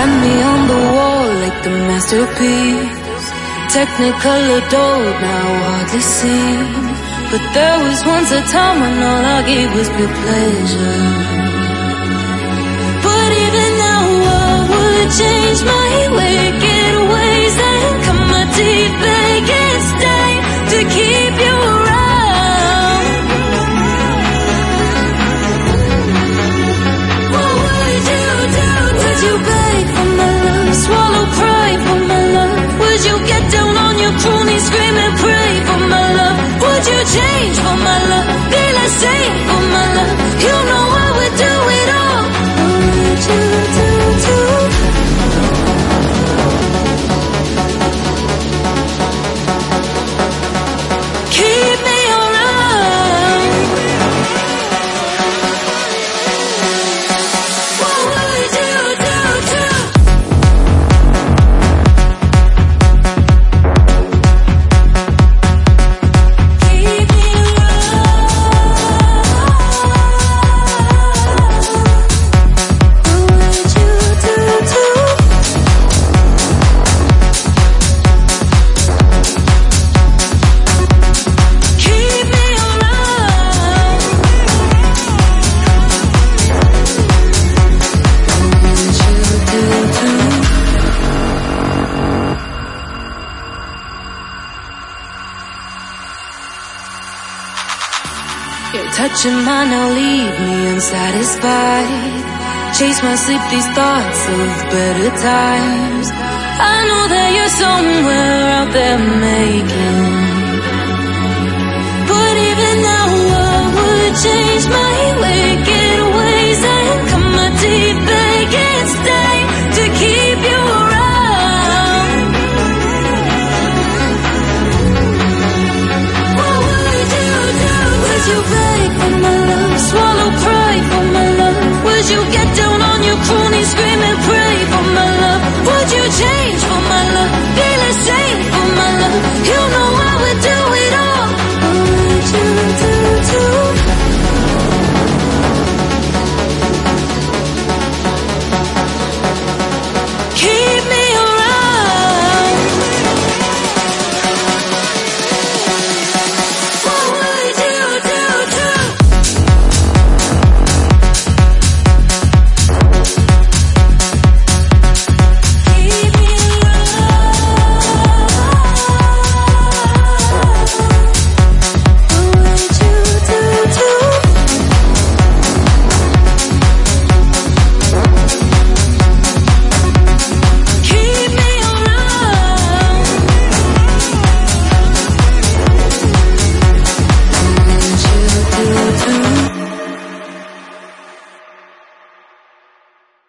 Hang me on the wall like a masterpiece. Technical adult, now hardly seen. But there was once a time when all I gave was pure pleasure. Your touch and mine now leave me unsatisfied. Chase my sleep, these thoughts of better times. I know that you're somewhere out there making. you break for my